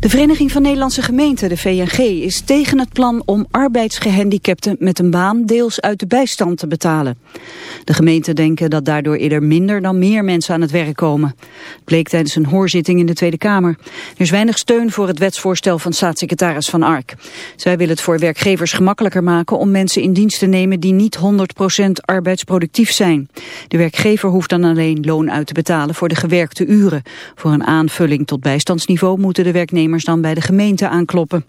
De Vereniging van Nederlandse Gemeenten, de VNG, is tegen het plan om arbeidsgehandicapten met een baan deels uit de bijstand te betalen. De gemeenten denken dat daardoor eerder minder dan meer mensen aan het werk komen. Het bleek tijdens een hoorzitting in de Tweede Kamer. Er is weinig steun voor het wetsvoorstel van staatssecretaris Van Ark. Zij wil het voor werkgevers gemakkelijker maken om mensen in dienst te nemen die niet 100% arbeidsproductief zijn. De werkgever hoeft dan alleen loon uit te betalen voor de gewerkte uren. Voor een aanvulling tot bijstandsniveau moeten de werknemers dan bij de gemeente aankloppen.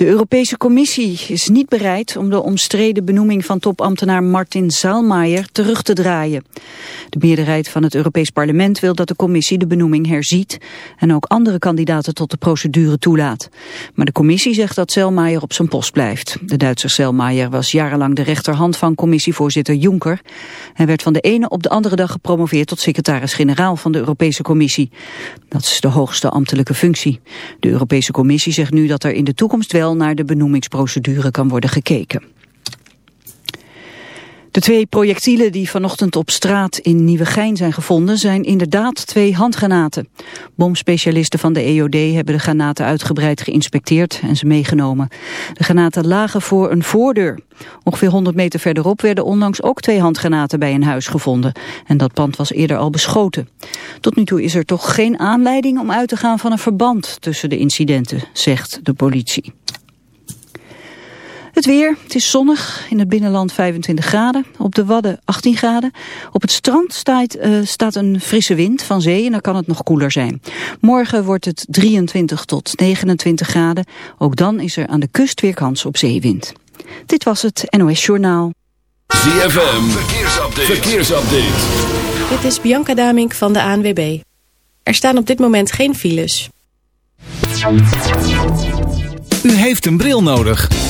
De Europese Commissie is niet bereid om de omstreden benoeming van topambtenaar Martin Zaalmaier terug te draaien. De meerderheid van het Europees Parlement wil dat de Commissie de benoeming herziet en ook andere kandidaten tot de procedure toelaat. Maar de Commissie zegt dat Zaalmaier op zijn post blijft. De Duitse Zaalmaier was jarenlang de rechterhand van commissievoorzitter Juncker. Hij werd van de ene op de andere dag gepromoveerd tot secretaris-generaal van de Europese Commissie. Dat is de hoogste ambtelijke functie. De Europese Commissie zegt nu dat er in de toekomst wel naar de benoemingsprocedure kan worden gekeken. De twee projectielen die vanochtend op straat in Nieuwegein zijn gevonden zijn inderdaad twee handgranaten. Bomspecialisten van de EOD hebben de granaten uitgebreid geïnspecteerd en ze meegenomen. De granaten lagen voor een voordeur. Ongeveer 100 meter verderop werden onlangs ook twee handgranaten bij een huis gevonden. En dat pand was eerder al beschoten. Tot nu toe is er toch geen aanleiding om uit te gaan van een verband tussen de incidenten, zegt de politie. Het weer, het is zonnig, in het binnenland 25 graden, op de Wadden 18 graden. Op het strand staat, uh, staat een frisse wind van zee en dan kan het nog koeler zijn. Morgen wordt het 23 tot 29 graden, ook dan is er aan de kust weer kans op zeewind. Dit was het NOS Journaal. ZFM, verkeersupdate. verkeersupdate. Dit is Bianca Damink van de ANWB. Er staan op dit moment geen files. U heeft een bril nodig.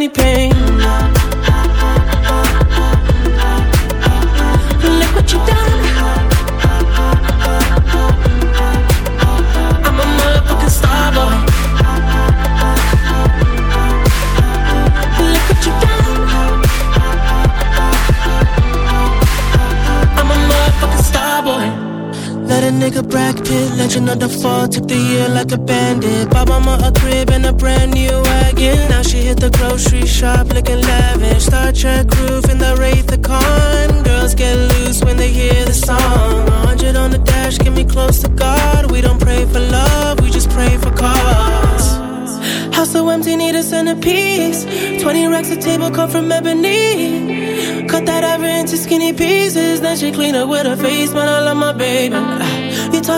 any pain. Look what you done. I'm a motherfucking star boy. Look what you done. I'm a motherfucking star boy. Let a nigga Brad Pitt, legend of the fall, took the year like a bandit. Bought mama the grocery shop looking lavish. Star Trek roof in the Wraith the Con. Girls get loose when they hear the song. 100 on the dash, get me close to God. We don't pray for love, we just pray for cause. House so empty, need a centerpiece. 20 racks a table come from ebony. Cut that ever into skinny pieces. Then she clean up with her face, man. I love my baby.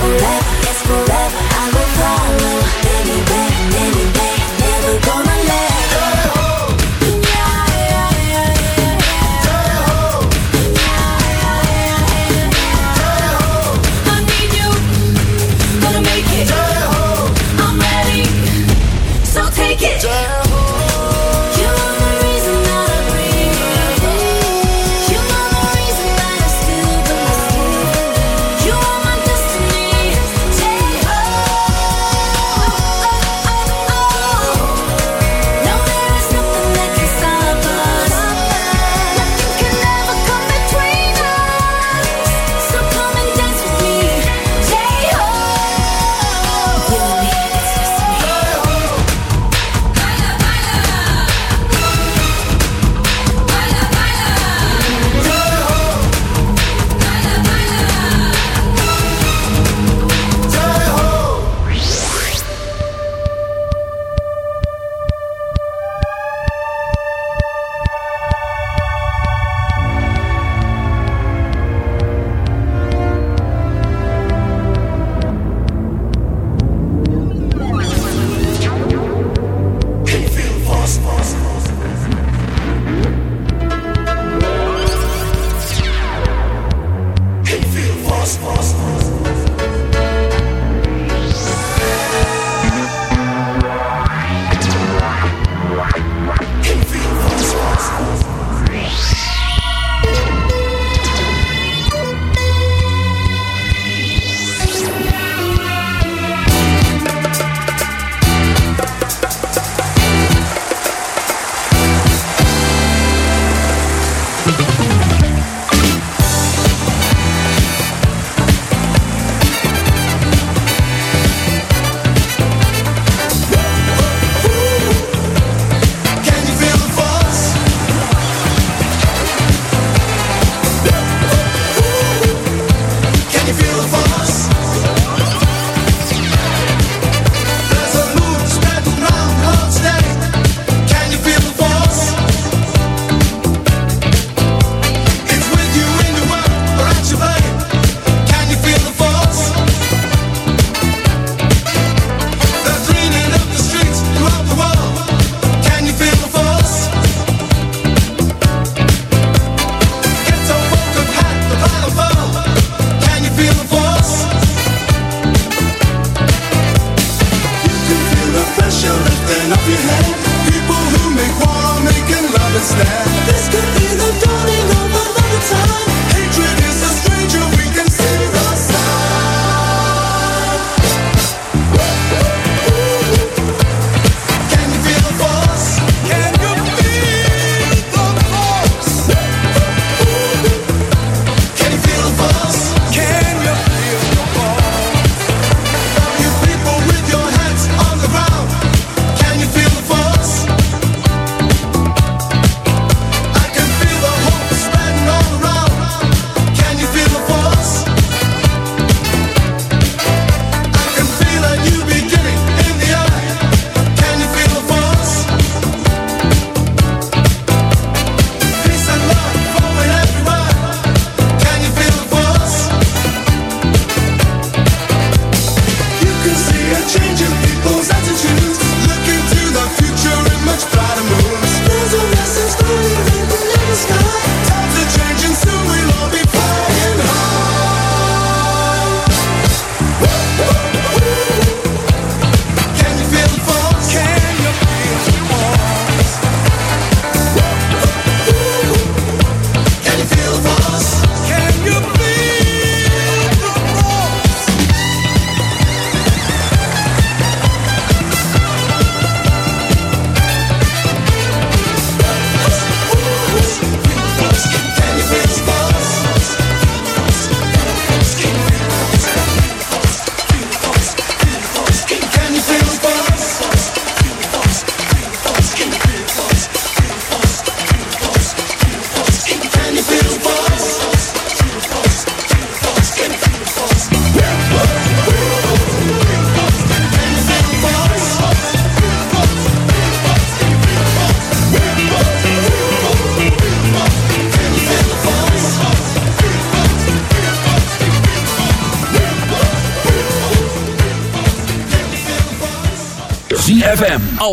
forever, yes forever.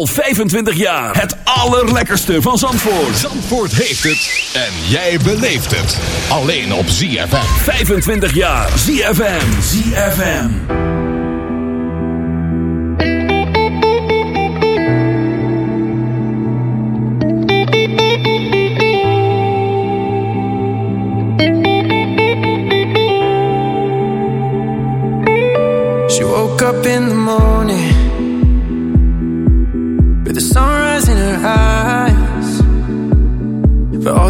25 jaar. Het allerlekkerste van Zandvoort. Zandvoort heeft het. En jij beleeft het. Alleen op ZFM. 25 jaar. ZFM. ZFM. She woke up in the morning.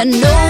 You know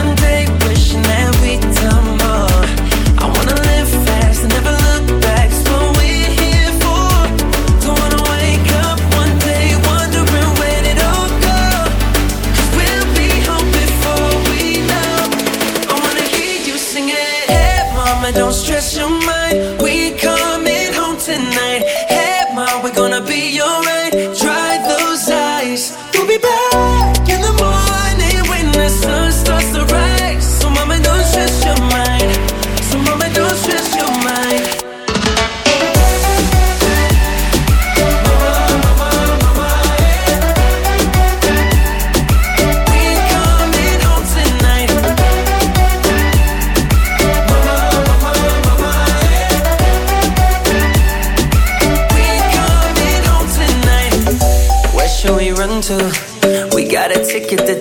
don't.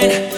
mind.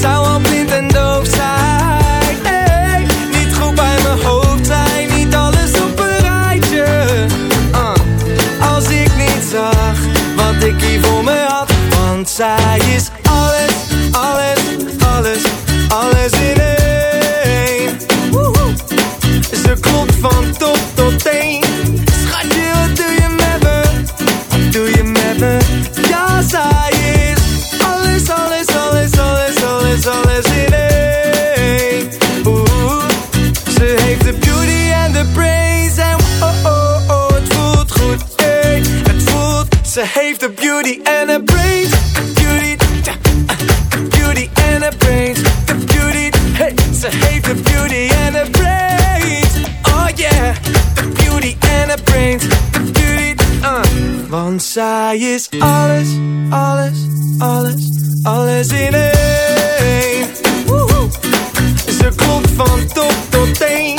Zou al blind en doof zijn. Niet goed bij mijn hoofd zijn, niet alles op een rijtje. Uh. Als ik niet zag wat ik hier voor me had. Want zij is alles, alles, alles, alles in één. Woehoe. Ze klopt van top ze heeft de beauty en de brains. Beauty, ja, uh, beauty en de brains. De beauty, hey, ze heeft de beauty en de brains. Oh yeah, de beauty en de brains. De beauty, uh. Want zij is alles, alles, alles, alles in één. Ze klopt van top tot teen.